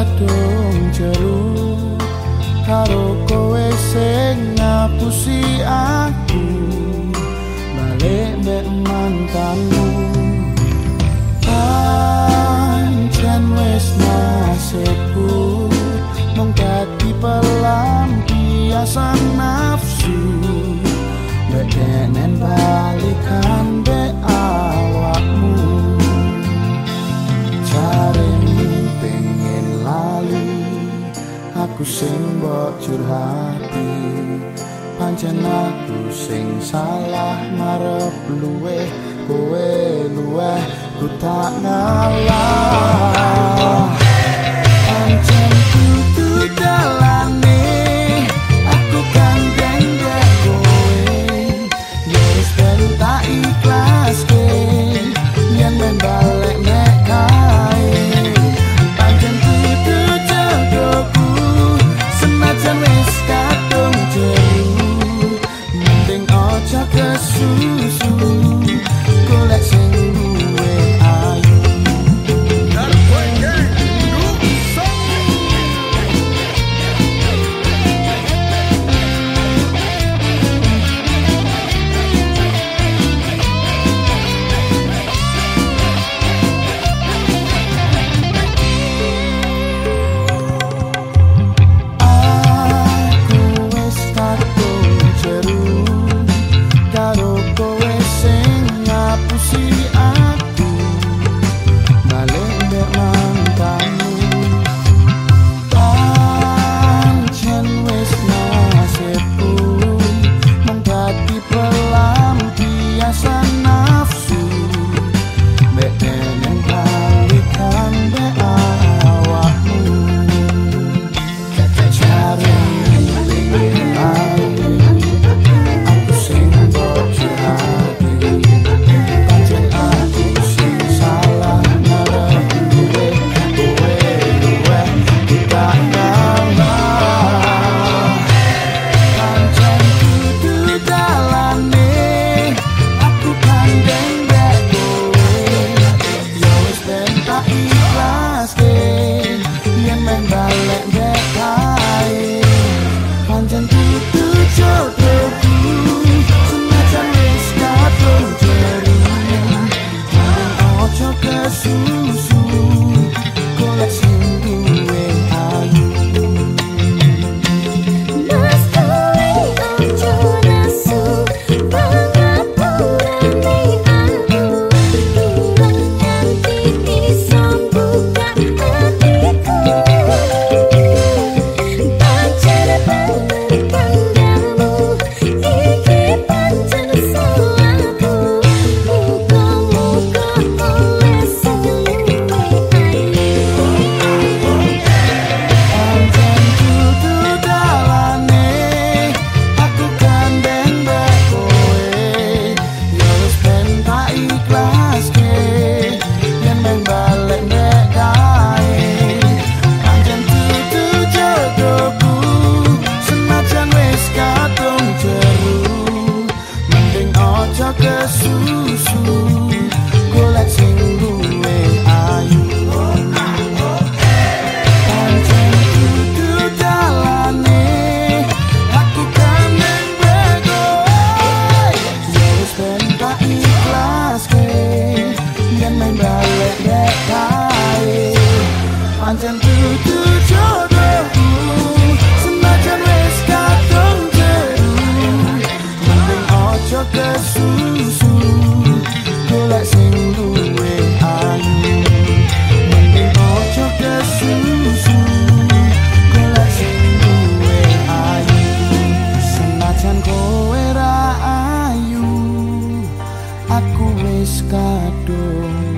kadung jeruk karo kowe sing ngapusi aku balik mek mantanmu. Pancen wis nasibku mung dadi pelampiasan nafsu. Mek balikan curhati pancen aku sing salah marep luwe kowe luwe ku tak ngalah. wis kadung